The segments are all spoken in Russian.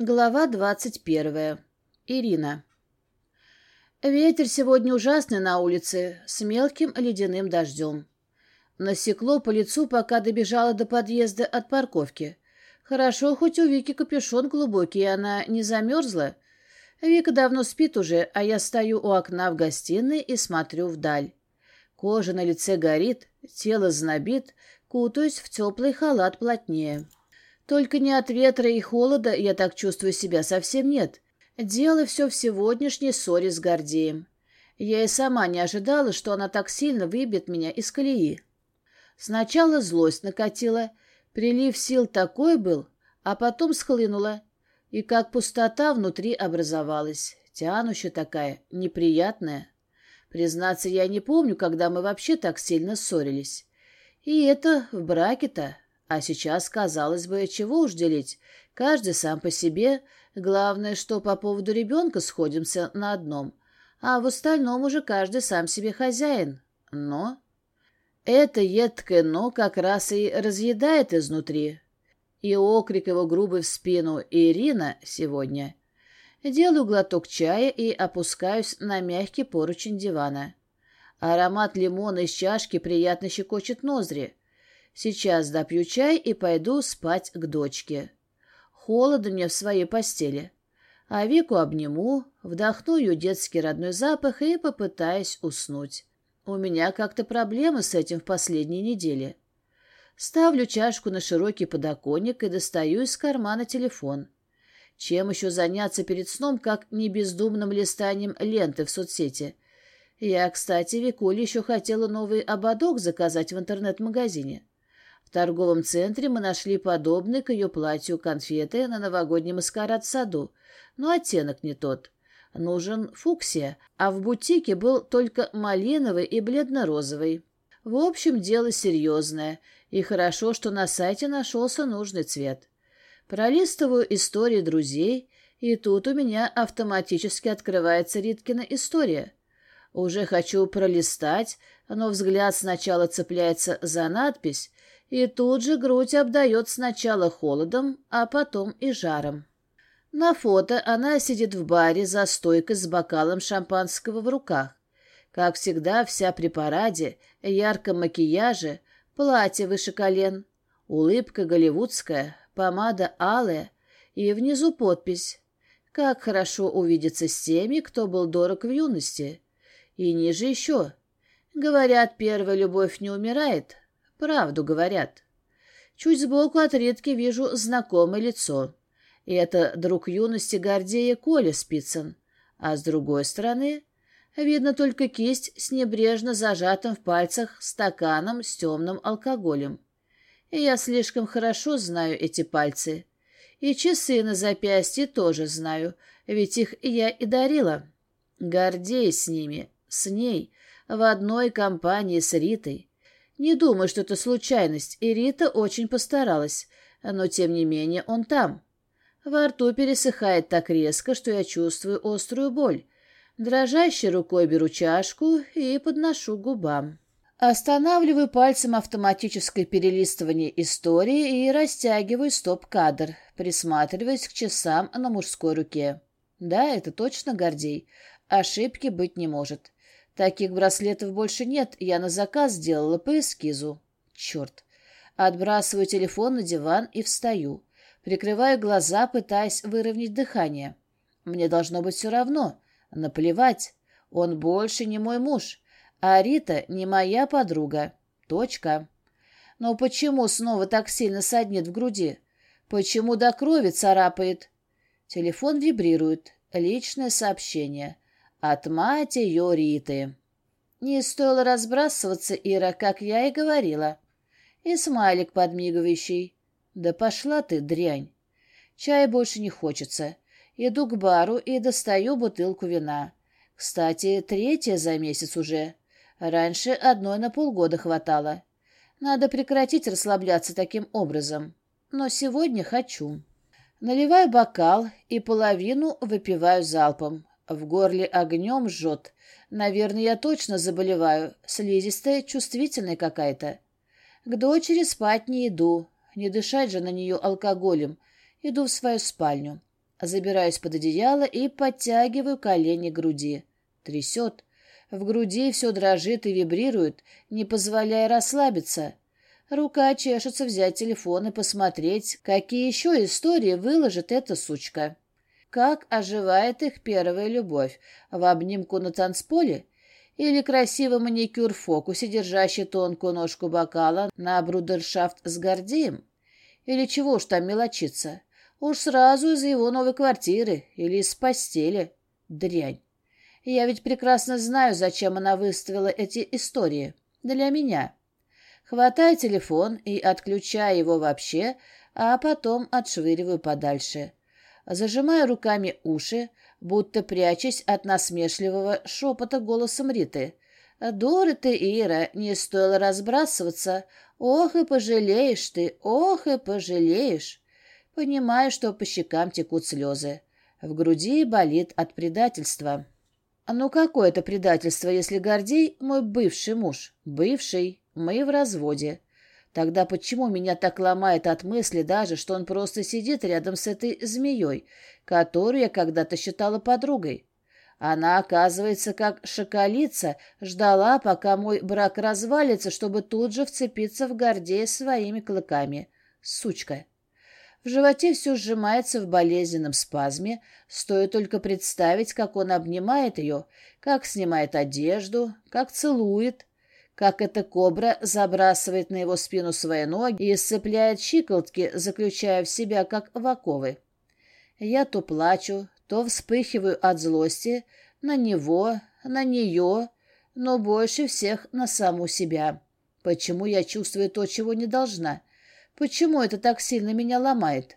Глава двадцать первая. Ирина. Ветер сегодня ужасный на улице, с мелким ледяным дождем. Насекло по лицу, пока добежала до подъезда от парковки. Хорошо, хоть у Вики капюшон глубокий, и она не замерзла. Вика давно спит уже, а я стою у окна в гостиной и смотрю вдаль. Кожа на лице горит, тело знобит, кутаюсь в теплый халат плотнее. Только не от ветра и холода я так чувствую себя совсем нет. Дело все в сегодняшней ссоре с Гордеем. Я и сама не ожидала, что она так сильно выбьет меня из колеи. Сначала злость накатила, прилив сил такой был, а потом схлынула, и как пустота внутри образовалась, тянущая такая, неприятная. Признаться, я не помню, когда мы вообще так сильно ссорились. И это в браке-то а сейчас, казалось бы, чего уж делить. Каждый сам по себе. Главное, что по поводу ребенка сходимся на одном. А в остальном уже каждый сам себе хозяин. Но... Это едкое «но» как раз и разъедает изнутри. И окрик его грубый в спину «Ирина» сегодня. Делаю глоток чая и опускаюсь на мягкий поручень дивана. Аромат лимона из чашки приятно щекочет ноздри. Сейчас допью чай и пойду спать к дочке. Холодно мне в своей постели. А Вику обниму, вдохну ее детский родной запах и попытаюсь уснуть. У меня как-то проблемы с этим в последние недели. Ставлю чашку на широкий подоконник и достаю из кармана телефон. Чем еще заняться перед сном, как не бездумным листанием ленты в соцсети? Я, кстати, Викуле еще хотела новый ободок заказать в интернет-магазине торговом центре мы нашли подобные к ее платью конфеты на новогодний маскарад в саду, но оттенок не тот. Нужен фуксия, а в бутике был только малиновый и бледно-розовый. В общем, дело серьезное, и хорошо, что на сайте нашелся нужный цвет. Пролистываю истории друзей, и тут у меня автоматически открывается Риткина история. Уже хочу пролистать, но взгляд сначала цепляется за надпись, и тут же грудь обдает сначала холодом, а потом и жаром. На фото она сидит в баре за стойкой с бокалом шампанского в руках. Как всегда, вся при параде, ярком макияже, платье выше колен, улыбка голливудская, помада алая и внизу подпись «Как хорошо увидеться с теми, кто был дорог в юности». И ниже еще «Говорят, первая любовь не умирает, Правду говорят. Чуть сбоку от редки вижу знакомое лицо. И это друг юности Гордея Коля Спицын. А с другой стороны, видно только кисть с небрежно зажатым в пальцах стаканом с темным алкоголем. И я слишком хорошо знаю эти пальцы. И часы на запястье тоже знаю, ведь их я и дарила. Гордей с ними, с ней, в одной компании с Ритой. Не думаю, что это случайность, и Рита очень постаралась, но тем не менее он там. Во рту пересыхает так резко, что я чувствую острую боль. Дрожащей рукой беру чашку и подношу к губам. Останавливаю пальцем автоматическое перелистывание истории и растягиваю стоп-кадр, присматриваясь к часам на мужской руке. Да, это точно Гордей. Ошибки быть не может. Таких браслетов больше нет, я на заказ сделала по эскизу. Черт. Отбрасываю телефон на диван и встаю. Прикрываю глаза, пытаясь выровнять дыхание. Мне должно быть все равно. Наплевать. Он больше не мой муж. А Рита не моя подруга. Точка. Но почему снова так сильно саднет в груди? Почему до крови царапает? Телефон вибрирует. Личное сообщение. От мать ее Риты. Не стоило разбрасываться, Ира, как я и говорила. И смайлик подмигивающий. Да пошла ты, дрянь. Чая больше не хочется. Иду к бару и достаю бутылку вина. Кстати, третья за месяц уже. Раньше одной на полгода хватало. Надо прекратить расслабляться таким образом. Но сегодня хочу. Наливаю бокал и половину выпиваю залпом. В горле огнем жжет. Наверное, я точно заболеваю. Слизистая, чувствительная какая-то. К дочери спать не иду. Не дышать же на нее алкоголем. Иду в свою спальню. Забираюсь под одеяло и подтягиваю колени к груди. Трясет. В груди все дрожит и вибрирует, не позволяя расслабиться. Рука чешется взять телефон и посмотреть, какие еще истории выложит эта сучка. Как оживает их первая любовь? В обнимку на танцполе? Или красивый маникюр в фокусе, держащий тонкую ножку бокала на брудершафт с Гордеем? Или чего уж там мелочиться? Уж сразу из его новой квартиры или из постели. Дрянь. Я ведь прекрасно знаю, зачем она выставила эти истории. Для меня. Хватаю телефон и отключаю его вообще, а потом отшвыриваю подальше. Зажимаю руками уши, будто прячась от насмешливого шепота голосом Риты. «Дура ты, Ира, не стоило разбрасываться. Ох и пожалеешь ты, ох и пожалеешь!» Понимаю, что по щекам текут слезы. В груди болит от предательства. Ну какое это предательство, если Гордей мой бывший муж? Бывший. Мы в разводе. Тогда почему меня так ломает от мысли даже, что он просто сидит рядом с этой змеей, которую я когда-то считала подругой? Она, оказывается, как шоколица, ждала, пока мой брак развалится, чтобы тут же вцепиться в Гордея своими клыками. Сучка. В животе все сжимается в болезненном спазме, стоит только представить, как он обнимает ее, как снимает одежду, как целует, как эта кобра забрасывает на его спину свои ноги и сцепляет щиколотки, заключая в себя, как в оковы. Я то плачу, то вспыхиваю от злости на него, на нее, но больше всех на саму себя. Почему я чувствую то, чего не должна — Почему это так сильно меня ломает?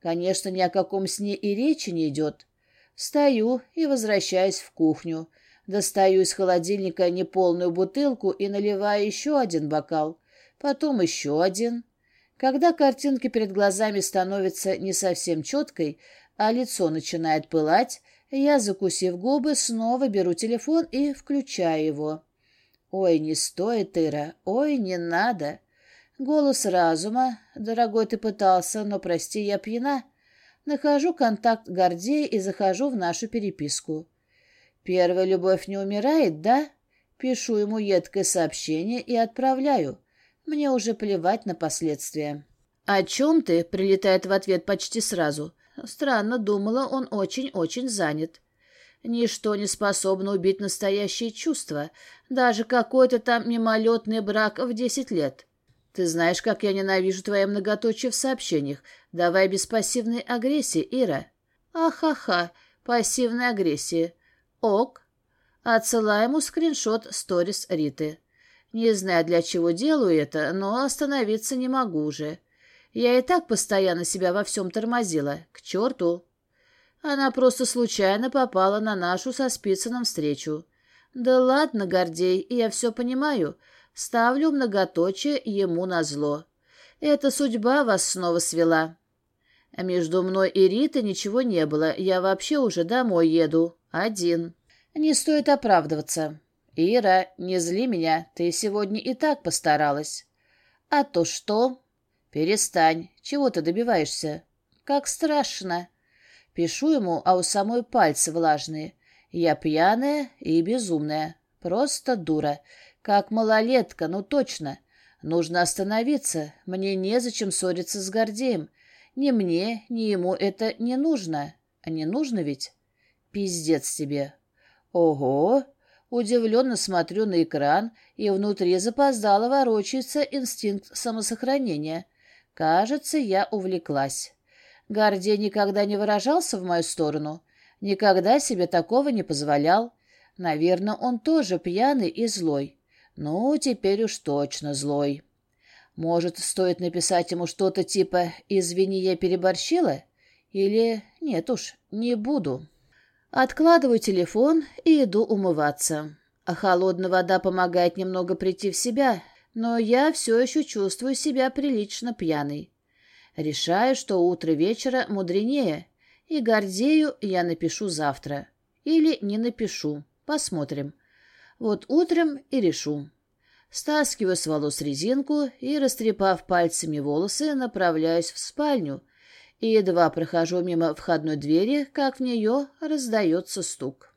Конечно, ни о каком сне и речи не идет. Встаю и возвращаюсь в кухню. Достаю из холодильника неполную бутылку и наливаю еще один бокал. Потом еще один. Когда картинка перед глазами становится не совсем четкой, а лицо начинает пылать, я, закусив губы, снова беру телефон и включаю его. «Ой, не стоит, Ира, ой, не надо!» Голос разума. Дорогой, ты пытался, но, прости, я пьяна. Нахожу контакт Гордея и захожу в нашу переписку. Первая любовь не умирает, да? Пишу ему едкое сообщение и отправляю. Мне уже плевать на последствия. «О чем ты?» — прилетает в ответ почти сразу. Странно, думала, он очень-очень занят. Ничто не способно убить настоящие чувства, даже какой-то там мимолетный брак в десять лет. Ты знаешь, как я ненавижу твои многоточие в сообщениях. Давай без пассивной агрессии, Ира. Ахаха, пассивная агрессия. Ок. Отсылаю ему скриншот сторис Риты. Не знаю, для чего делаю это, но остановиться не могу уже. Я и так постоянно себя во всем тормозила. К черту. Она просто случайно попала на нашу со Спицыным встречу. Да ладно, Гордей, я все понимаю. Ставлю многоточие ему на зло. Эта судьба вас снова свела. Между мной и Ритой ничего не было. Я вообще уже домой еду. Один. Не стоит оправдываться. Ира, не зли меня. Ты сегодня и так постаралась. А то что? Перестань. Чего ты добиваешься? Как страшно. Пишу ему, а у самой пальцы влажные. Я пьяная и безумная. Просто дура. Как малолетка, ну точно. Нужно остановиться. Мне незачем ссориться с Гордеем. Ни мне, ни ему это не нужно. А не нужно ведь? Пиздец тебе. Ого! Удивленно смотрю на экран, и внутри запоздало ворочается инстинкт самосохранения. Кажется, я увлеклась. Гордей никогда не выражался в мою сторону. Никогда себе такого не позволял. Наверное, он тоже пьяный и злой. Ну, теперь уж точно злой. Может, стоит написать ему что-то типа «Извини, я переборщила?» Или «Нет уж, не буду». Откладываю телефон и иду умываться. А холодная вода помогает немного прийти в себя, но я все еще чувствую себя прилично пьяной. Решаю, что утро вечера мудренее, и Гордею я напишу завтра. Или не напишу. Посмотрим. Вот утром и решу. Стаскиваю с волос резинку и, растрепав пальцами волосы, направляюсь в спальню и едва прохожу мимо входной двери, как в нее раздается стук.